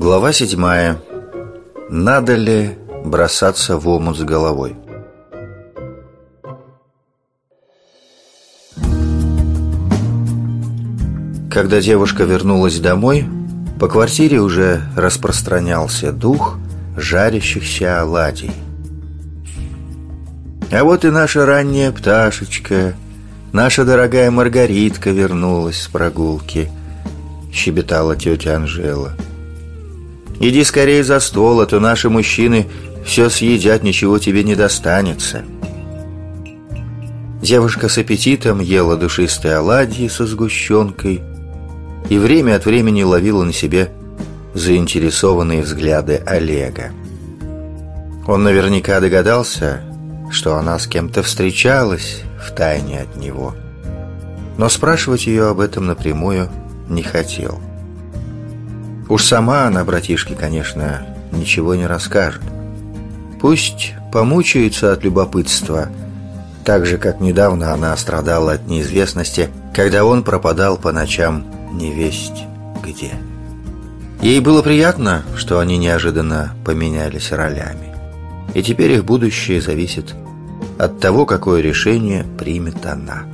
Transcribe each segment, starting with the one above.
Глава седьмая. Надо ли бросаться в омут с головой? Когда девушка вернулась домой, по квартире уже распространялся дух жарящихся оладий. А вот и наша ранняя пташечка, наша дорогая Маргаритка вернулась с прогулки, щебетала тетя Анжела. Иди скорее за стол, а то наши мужчины все съедят, ничего тебе не достанется. Девушка с аппетитом ела душистые оладьи со сгущенкой и время от времени ловила на себе заинтересованные взгляды Олега. Он наверняка догадался, что она с кем-то встречалась в тайне от него. Но спрашивать ее об этом напрямую не хотел. Уж сама она, братишке, конечно, ничего не расскажет. Пусть помучается от любопытства, так же, как недавно она страдала от неизвестности, когда он пропадал по ночам невесть где. Ей было приятно, что они неожиданно поменялись ролями. И теперь их будущее зависит от того, какое решение примет она.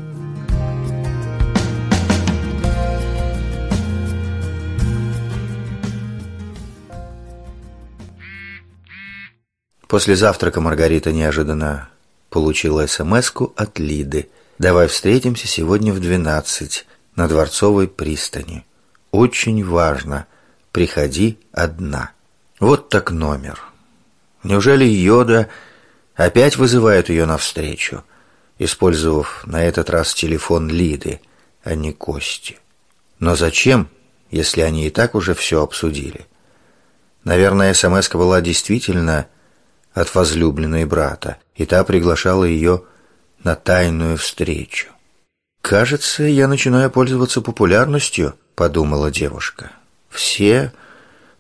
После завтрака Маргарита неожиданно получила смс от Лиды. «Давай встретимся сегодня в двенадцать на Дворцовой пристани. Очень важно. Приходи одна». Вот так номер. Неужели Йода опять вызывает ее навстречу, использовав на этот раз телефон Лиды, а не Кости? Но зачем, если они и так уже все обсудили? Наверное, смс была действительно от возлюбленной брата, и та приглашала ее на тайную встречу. «Кажется, я начинаю пользоваться популярностью», — подумала девушка. «Все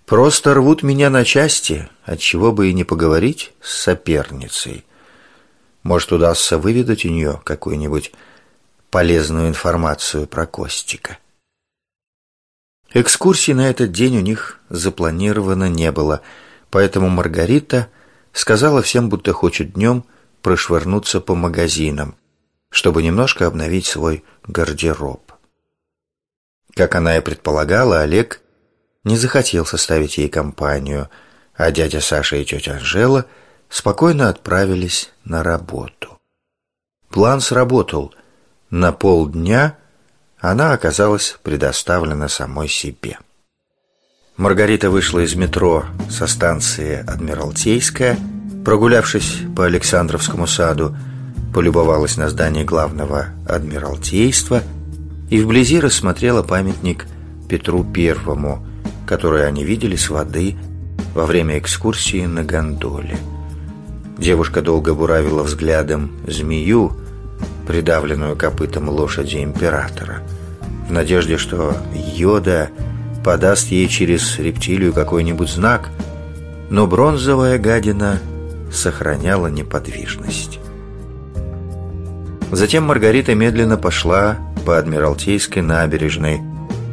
Просто рвут меня на части, от чего бы и не поговорить с соперницей. Может, удастся выведать у нее какую-нибудь полезную информацию про Костика. Экскурсии на этот день у них запланировано не было, поэтому Маргарита сказала всем, будто хочет днем прошвырнуться по магазинам, чтобы немножко обновить свой гардероб. Как она и предполагала, Олег не захотел составить ей компанию, а дядя Саша и тетя Анжела спокойно отправились на работу. План сработал. На полдня она оказалась предоставлена самой себе. Маргарита вышла из метро со станции Адмиралтейская, прогулявшись по Александровскому саду, полюбовалась на здание главного Адмиралтейства и вблизи рассмотрела памятник Петру Первому – которые они видели с воды во время экскурсии на гондоле. Девушка долго буравила взглядом змею, придавленную копытом лошади императора, в надежде, что Йода подаст ей через рептилию какой-нибудь знак, но бронзовая гадина сохраняла неподвижность. Затем Маргарита медленно пошла по Адмиралтейской набережной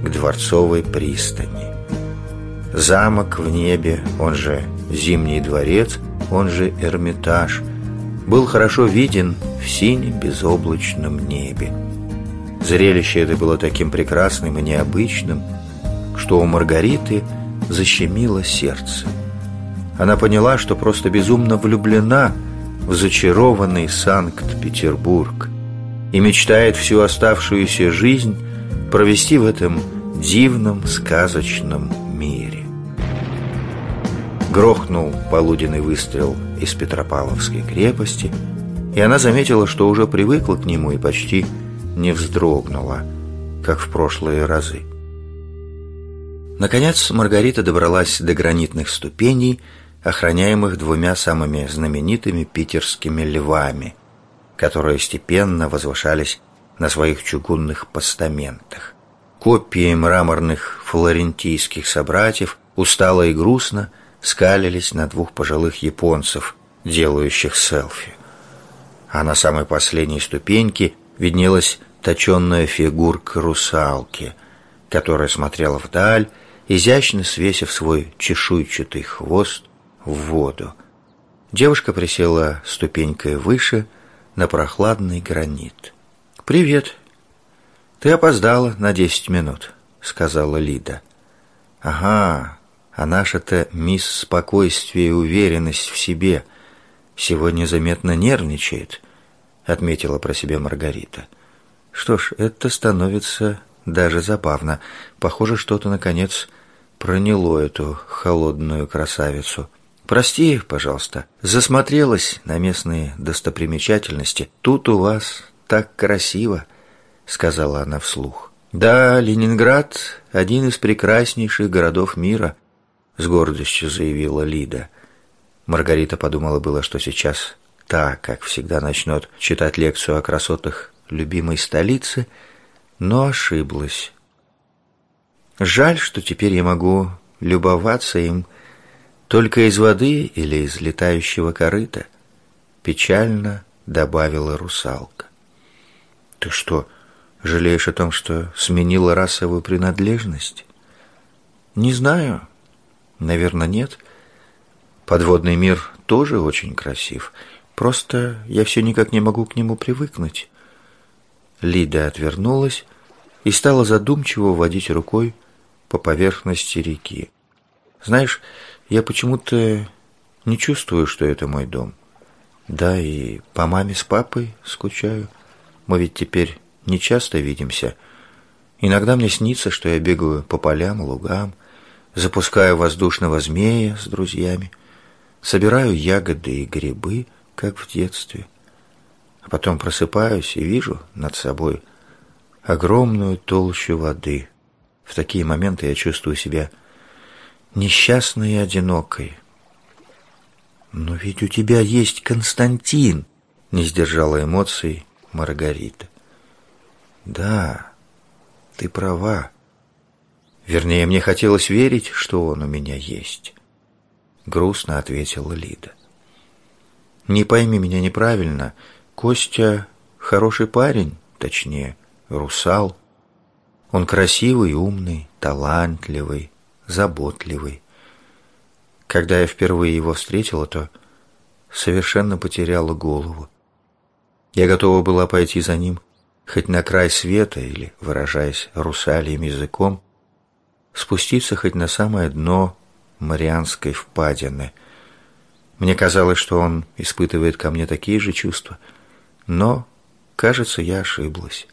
к Дворцовой пристани. Замок в небе, он же Зимний дворец, он же Эрмитаж, был хорошо виден в синем безоблачном небе. Зрелище это было таким прекрасным и необычным, что у Маргариты защемило сердце. Она поняла, что просто безумно влюблена в зачарованный Санкт-Петербург и мечтает всю оставшуюся жизнь провести в этом дивном сказочном мире. Грохнул полуденный выстрел из Петропавловской крепости, и она заметила, что уже привыкла к нему и почти не вздрогнула, как в прошлые разы. Наконец Маргарита добралась до гранитных ступеней, охраняемых двумя самыми знаменитыми питерскими львами, которые степенно возвышались на своих чугунных постаментах. Копии мраморных флорентийских собратьев устало и грустно – скалились на двух пожилых японцев, делающих селфи. А на самой последней ступеньке виднелась точенная фигурка русалки, которая смотрела вдаль изящно свесив свой чешуйчатый хвост в воду. Девушка присела ступенькой выше на прохладный гранит. «Привет. Ты опоздала на десять минут», — сказала Лида. «Ага, а наша-то мисс спокойствие и уверенность в себе сегодня заметно нервничает», — отметила про себя Маргарита. «Что ж, это становится даже забавно. Похоже, что-то, наконец, проняло эту холодную красавицу». «Прости, пожалуйста, засмотрелась на местные достопримечательности. Тут у вас так красиво», — сказала она вслух. «Да, Ленинград — один из прекраснейших городов мира», — с гордостью заявила Лида. Маргарита подумала было, что сейчас та, как всегда, начнет читать лекцию о красотах любимой столицы, но ошиблась. «Жаль, что теперь я могу любоваться им только из воды или из летающего корыта? Печально добавила русалка. Ты что, жалеешь о том, что сменила расовую принадлежность? Не знаю. Наверное, нет. Подводный мир тоже очень красив. Просто я все никак не могу к нему привыкнуть. Лида отвернулась и стала задумчиво водить рукой по поверхности реки. Знаешь, я почему-то не чувствую, что это мой дом. Да, и по маме с папой скучаю. Мы ведь теперь не часто видимся. Иногда мне снится, что я бегаю по полям, лугам, запускаю воздушного змея с друзьями, собираю ягоды и грибы, как в детстве. А потом просыпаюсь и вижу над собой огромную толщу воды. В такие моменты я чувствую себя несчастной и одинокой. «Но ведь у тебя есть Константин!» — не сдержала эмоций Маргарита. «Да, ты права. Вернее, мне хотелось верить, что он у меня есть», — грустно ответила Лида. «Не пойми меня неправильно. Костя хороший парень, точнее, русал. Он красивый, умный, талантливый, заботливый. Когда я впервые его встретила, то совершенно потеряла голову. Я готова была пойти за ним хоть на край света или, выражаясь русалием языком, спуститься хоть на самое дно Марианской впадины. Мне казалось, что он испытывает ко мне такие же чувства, но, кажется, я ошиблась.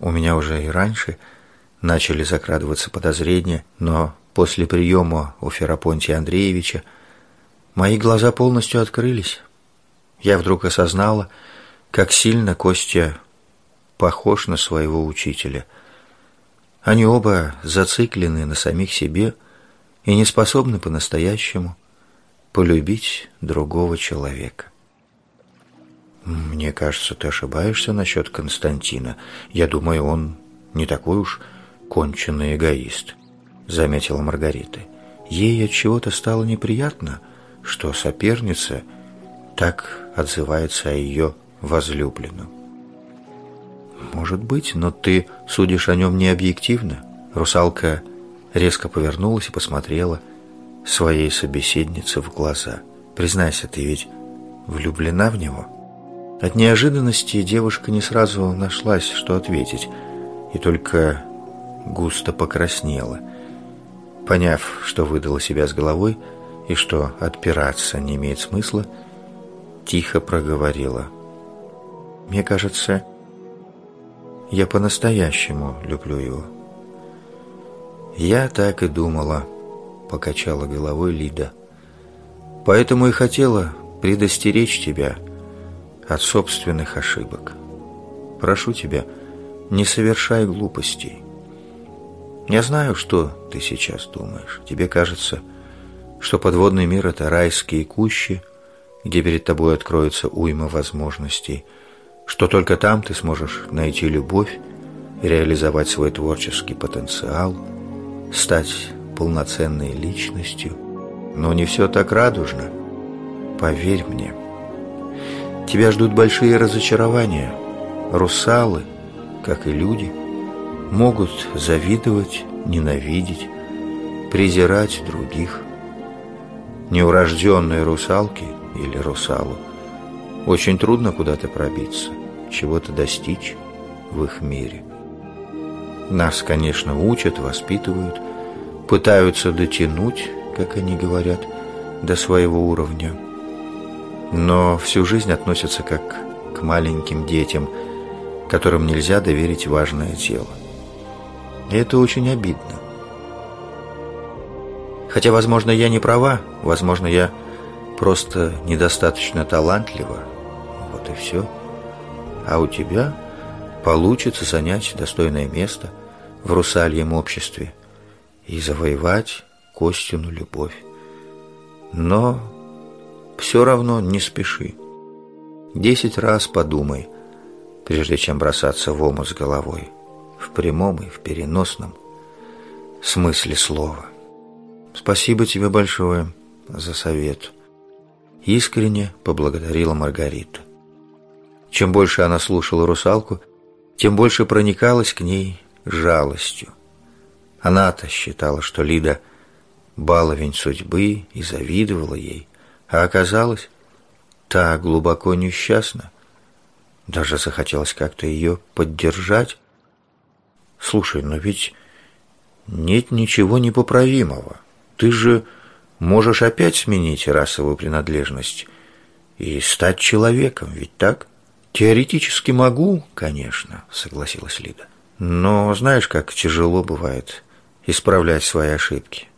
У меня уже и раньше начали закрадываться подозрения, но После приема у Ферапонтия Андреевича мои глаза полностью открылись. Я вдруг осознала, как сильно Костя похож на своего учителя. Они оба зациклены на самих себе и не способны по-настоящему полюбить другого человека. Мне кажется, ты ошибаешься насчет Константина. Я думаю, он не такой уж конченый эгоист. — заметила Маргарита. Ей от чего-то стало неприятно, что соперница так отзывается о ее возлюбленном. «Может быть, но ты судишь о нем не объективно?» Русалка резко повернулась и посмотрела своей собеседнице в глаза. «Признайся, ты ведь влюблена в него?» От неожиданности девушка не сразу нашлась, что ответить, и только густо покраснела – Поняв, что выдала себя с головой и что отпираться не имеет смысла, тихо проговорила. «Мне кажется, я по-настоящему люблю его». «Я так и думала», — покачала головой Лида. «Поэтому и хотела предостеречь тебя от собственных ошибок. Прошу тебя, не совершай глупостей. Я знаю, что ты сейчас думаешь. Тебе кажется, что подводный мир — это райские кущи, где перед тобой откроется уйма возможностей, что только там ты сможешь найти любовь, реализовать свой творческий потенциал, стать полноценной личностью. Но не все так радужно. Поверь мне. Тебя ждут большие разочарования. Русалы, как и люди — могут завидовать, ненавидеть, презирать других. Неурожденные русалки или русалу очень трудно куда-то пробиться, чего-то достичь в их мире. Нас, конечно, учат, воспитывают, пытаются дотянуть, как они говорят, до своего уровня. Но всю жизнь относятся как к маленьким детям, которым нельзя доверить важное дело. Это очень обидно. Хотя, возможно, я не права, возможно, я просто недостаточно талантлива. Вот и все. А у тебя получится занять достойное место в русальем обществе и завоевать Костину любовь. Но все равно не спеши. Десять раз подумай, прежде чем бросаться в омут с головой, в прямом и в переносном смысле слова. Спасибо тебе большое за совет. Искренне поблагодарила Маргарита. Чем больше она слушала русалку, тем больше проникалась к ней жалостью. Она-то считала, что Лида баловень судьбы и завидовала ей, а оказалось, та глубоко несчастна. Даже захотелось как-то ее поддержать. Слушай, но ведь нет ничего непоправимого. Ты же можешь опять сменить расовую принадлежность и стать человеком, ведь так? Теоретически могу, конечно, согласилась Лида. Но знаешь, как тяжело бывает исправлять свои ошибки.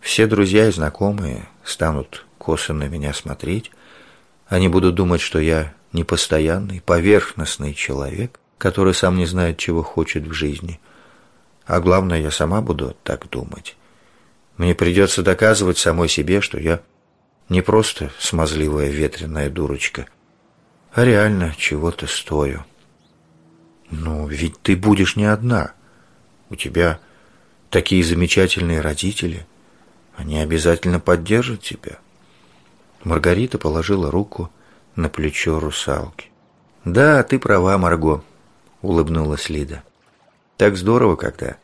Все друзья и знакомые станут косо на меня смотреть. Они будут думать, что я непостоянный, поверхностный человек, который сам не знает, чего хочет в жизни. А главное, я сама буду так думать. Мне придется доказывать самой себе, что я не просто смазливая ветреная дурочка, а реально чего-то стою. Ну, ведь ты будешь не одна. У тебя такие замечательные родители. Они обязательно поддержат тебя. Маргарита положила руку на плечо русалки. «Да, ты права, Марго», — улыбнулась Лида. «Так здорово, когда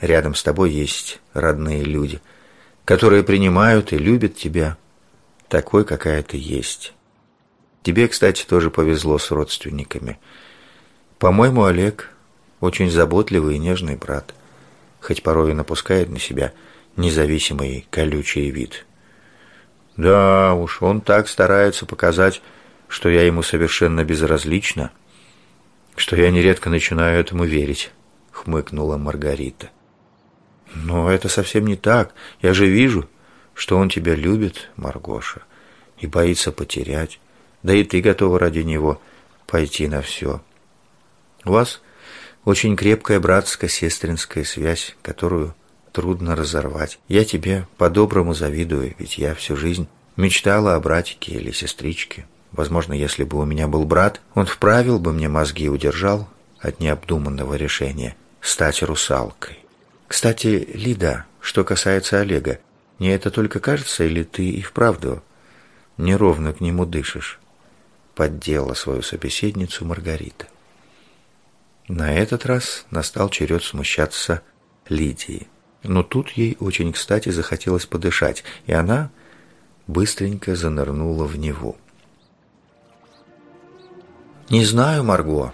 рядом с тобой есть родные люди, которые принимают и любят тебя такой, какая ты есть. Тебе, кстати, тоже повезло с родственниками. По-моему, Олег очень заботливый и нежный брат, хоть порой и напускает на себя независимый колючий вид». Да уж, он так старается показать, что я ему совершенно безразлична, что я нередко начинаю этому верить, хмыкнула Маргарита. Но это совсем не так. Я же вижу, что он тебя любит, Маргоша, и боится потерять. Да и ты готова ради него пойти на все. У вас очень крепкая братско-сестринская связь, которую трудно разорвать. Я тебе по-доброму завидую, ведь я всю жизнь мечтала о братике или сестричке. Возможно, если бы у меня был брат, он вправил бы мне мозги и удержал от необдуманного решения стать русалкой. Кстати, Лида, что касается Олега, мне это только кажется, или ты и вправду неровно к нему дышишь? Поддела свою собеседницу Маргарита. На этот раз настал черед смущаться Лидии. Но тут ей очень кстати захотелось подышать, и она быстренько занырнула в него. «Не знаю, Марго»,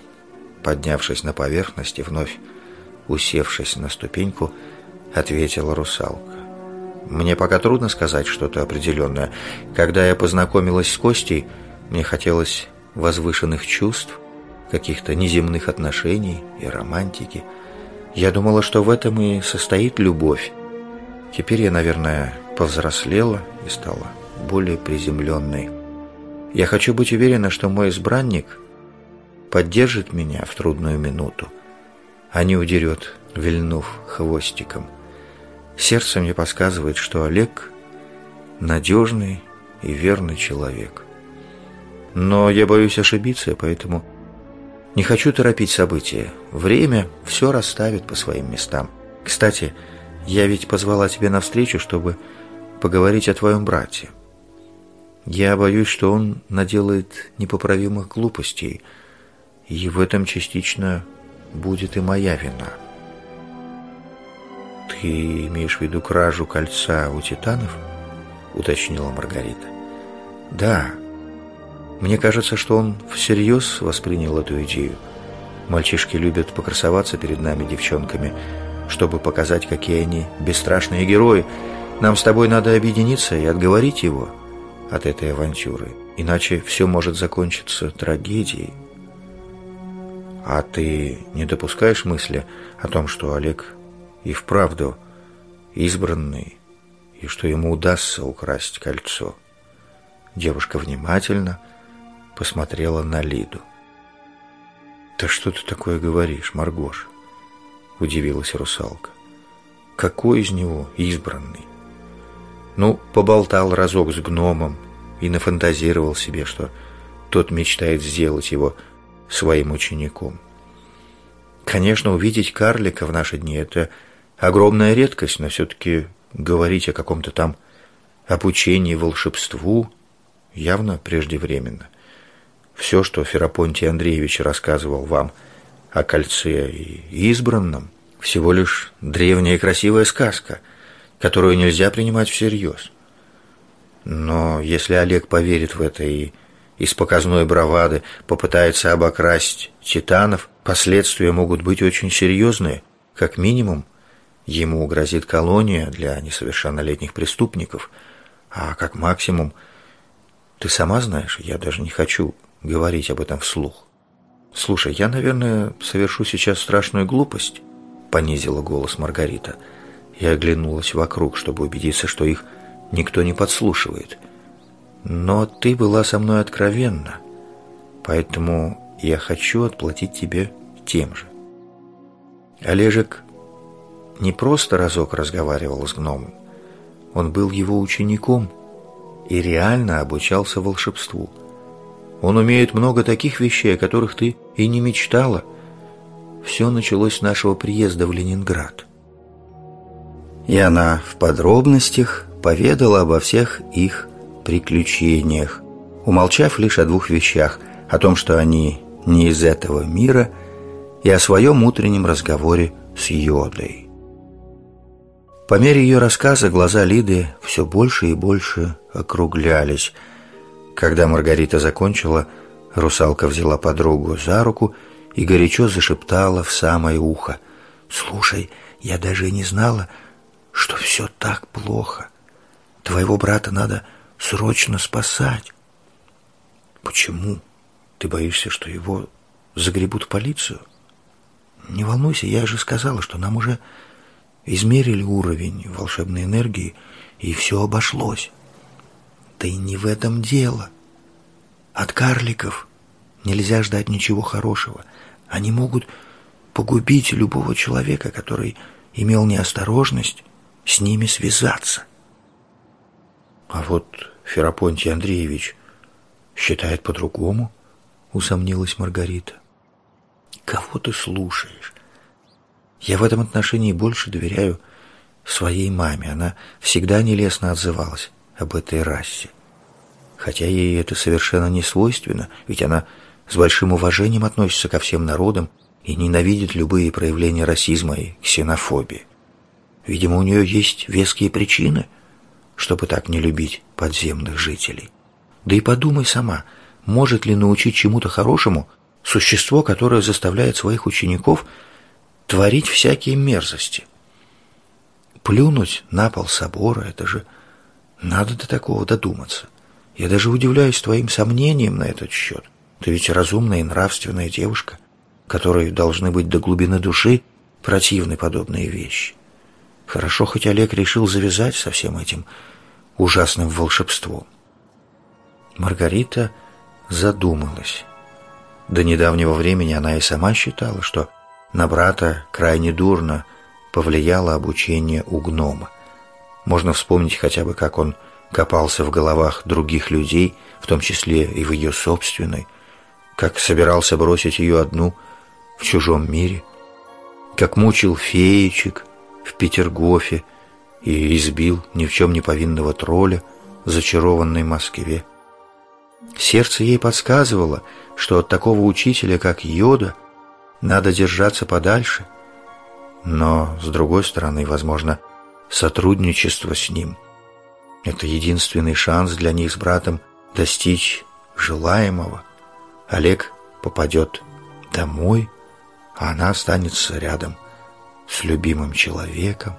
поднявшись на поверхность и вновь усевшись на ступеньку, ответила русалка. «Мне пока трудно сказать что-то определенное. Когда я познакомилась с Костей, мне хотелось возвышенных чувств, каких-то неземных отношений и романтики – я думала, что в этом и состоит любовь. Теперь я, наверное, повзрослела и стала более приземленной. Я хочу быть уверена, что мой избранник поддержит меня в трудную минуту, а не удерет, вильнув хвостиком. Сердце мне подсказывает, что Олег надежный и верный человек. Но я боюсь ошибиться, поэтому не хочу торопить события. Время все расставит по своим местам. Кстати, я ведь позвала тебя навстречу, чтобы поговорить о твоем брате. Я боюсь, что он наделает непоправимых глупостей, и в этом частично будет и моя вина. Ты «Ты имеешь в виду кражу кольца у титанов?» — уточнила Маргарита. «Да. Мне кажется, что он всерьез воспринял эту идею. Мальчишки любят покрасоваться перед нами, девчонками, чтобы показать, какие они бесстрашные герои. Нам с тобой надо объединиться и отговорить его от этой авантюры, иначе все может закончиться трагедией». «А ты не допускаешь мысли о том, что Олег и вправду избранный, и что ему удастся украсть кольцо?» Девушка внимательно посмотрела на Лиду. «Да что ты такое говоришь, Маргош?» Удивилась русалка. «Какой из него избранный?» Ну, поболтал разок с гномом и нафантазировал себе, что тот мечтает сделать его своим учеником. Конечно, увидеть карлика в наши дни – это огромная редкость, но все-таки говорить о каком-то там обучении волшебству явно преждевременно. Все, что Ферапонтий Андреевич рассказывал вам о кольце и избранном, всего лишь древняя красивая сказка, которую нельзя принимать всерьез. Но если Олег поверит в это и из показной бравады попытается обокрасть титанов, последствия могут быть очень серьезные. Как минимум, ему грозит колония для несовершеннолетних преступников, а как максимум, ты сама знаешь, я даже не хочу говорить об этом вслух. «Слушай, я, наверное, совершу сейчас страшную глупость», — понизила голос Маргарита. Я оглянулась вокруг, чтобы убедиться, что их никто не подслушивает — но ты была со мной откровенна, поэтому я хочу отплатить тебе тем же. Олежек не просто разок разговаривал с гномом, он был его учеником и реально обучался волшебству. Он умеет много таких вещей, о которых ты и не мечтала. Все началось с нашего приезда в Ленинград. И она в подробностях поведала обо всех их приключениях, умолчав лишь о двух вещах, о том, что они не из этого мира, и о своем утреннем разговоре с Йодой. По мере ее рассказа глаза Лиды все больше и больше округлялись. Когда Маргарита закончила, русалка взяла подругу за руку и горячо зашептала в самое ухо. «Слушай, я даже не знала, что все так плохо. Твоего брата надо срочно спасать. Почему? Ты боишься, что его загребут в полицию? Не волнуйся, я же сказала, что нам уже измерили уровень волшебной энергии, и все обошлось. Да и не в этом дело. От карликов нельзя ждать ничего хорошего. Они могут погубить любого человека, который имел неосторожность с ними связаться. А вот Ферапонтий Андреевич считает по-другому, усомнилась Маргарита. Кого ты слушаешь? Я в этом отношении больше доверяю своей маме. Она всегда нелестно отзывалась об этой расе. Хотя ей это совершенно не свойственно, ведь она с большим уважением относится ко всем народам и ненавидит любые проявления расизма и ксенофобии. Видимо, у нее есть веские причины – чтобы так не любить подземных жителей. Да и подумай сама, может ли научить чему-то хорошему существо, которое заставляет своих учеников творить всякие мерзости? Плюнуть на пол собора — это же надо до такого додуматься. Я даже удивляюсь твоим сомнениям на этот счет. Ты ведь разумная и нравственная девушка, которой должны быть до глубины души противны подобные вещи. Хорошо, хоть Олег решил завязать со всем этим ужасным волшебством. Маргарита задумалась. До недавнего времени она и сама считала, что на брата крайне дурно повлияло обучение у гнома. Можно вспомнить хотя бы, как он копался в головах других людей, в том числе и в ее собственной, как собирался бросить ее одну в чужом мире, как мучил феечек, в Петергофе и избил ни в чем не повинного тролля зачарованной Москве. Сердце ей подсказывало, что от такого учителя, как Йода, надо держаться подальше. Но, с другой стороны, возможно, сотрудничество с ним – это единственный шанс для них с братом достичь желаемого. Олег попадет домой, а она останется рядом с любимым человеком.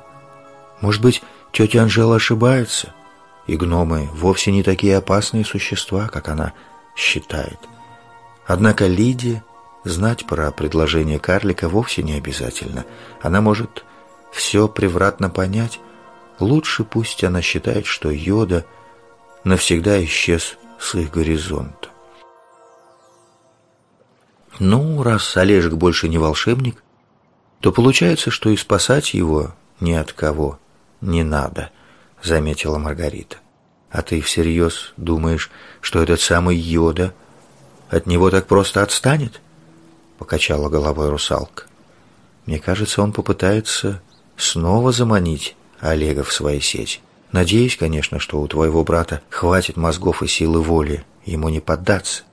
Может быть, тетя Анжела ошибается, и гномы вовсе не такие опасные существа, как она считает. Однако Лидия знать про предложение карлика вовсе не обязательно. Она может все превратно понять. Лучше пусть она считает, что Йода навсегда исчез с их горизонта. Ну, раз Олежек больше не волшебник, то получается, что и спасать его ни от кого не надо, заметила Маргарита. А ты всерьез думаешь, что этот самый Йода от него так просто отстанет? Покачала головой русалка. Мне кажется, он попытается снова заманить Олега в свои сети. Надеюсь, конечно, что у твоего брата хватит мозгов и силы воли ему не поддаться.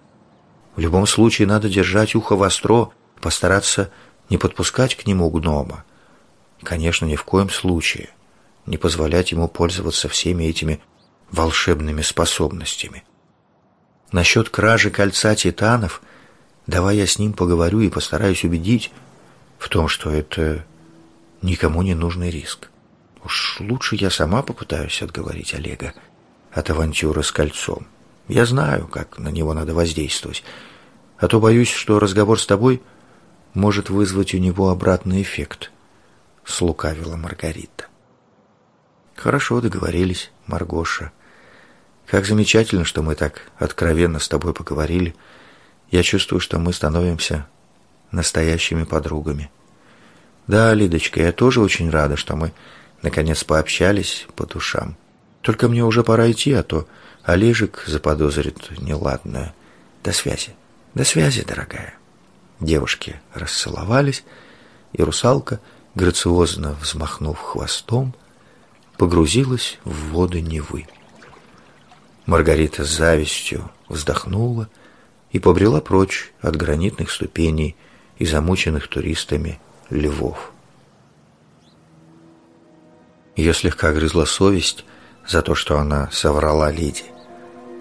В любом случае надо держать ухо востро, постараться не подпускать к нему гнома. Конечно, ни в коем случае не позволять ему пользоваться всеми этими волшебными способностями. Насчет кражи кольца титанов, давай я с ним поговорю и постараюсь убедить в том, что это никому не нужный риск. Уж лучше я сама попытаюсь отговорить Олега от авантюры с кольцом. Я знаю, как на него надо воздействовать, а то боюсь, что разговор с тобой может вызвать у него обратный эффект», — слукавила Маргарита. «Хорошо, договорились, Маргоша. Как замечательно, что мы так откровенно с тобой поговорили. Я чувствую, что мы становимся настоящими подругами. Да, Лидочка, я тоже очень рада, что мы наконец пообщались по душам. Только мне уже пора идти, а то Олежек заподозрит неладное. До связи». До связи, дорогая. Девушки расцеловались, и русалка, грациозно взмахнув хвостом, погрузилась в воды Невы. Маргарита с завистью вздохнула и побрела прочь от гранитных ступеней и замученных туристами львов. Ее слегка грызла совесть за то, что она соврала Лиде.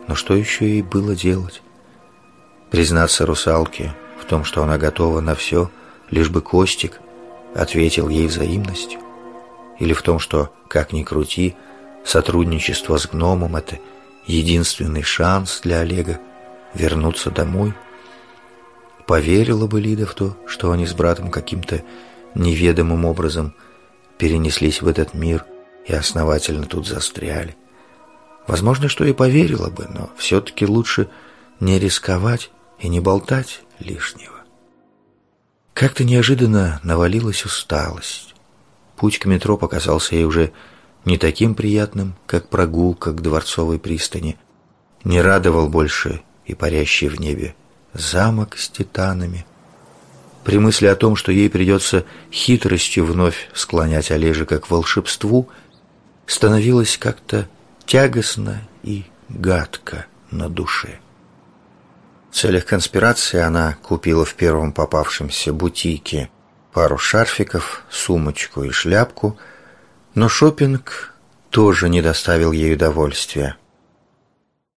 Но что еще ей было делать? Признаться русалке в том, что она готова на все, лишь бы Костик ответил ей взаимностью? Или в том, что, как ни крути, сотрудничество с гномом – это единственный шанс для Олега вернуться домой? Поверила бы Лида в то, что они с братом каким-то неведомым образом перенеслись в этот мир и основательно тут застряли? Возможно, что и поверила бы, но все-таки лучше не рисковать и не болтать лишнего. Как-то неожиданно навалилась усталость. Путь к метро показался ей уже не таким приятным, как прогулка к Дворцовой пристани. Не радовал больше и парящий в небе замок с титанами. При мысли о том, что ей придется хитростью вновь склонять Олежика к волшебству, становилось как-то тягостно и гадко на душе. В целях конспирации она купила в первом попавшемся бутике пару шарфиков, сумочку и шляпку, но шопинг тоже не доставил ей удовольствия.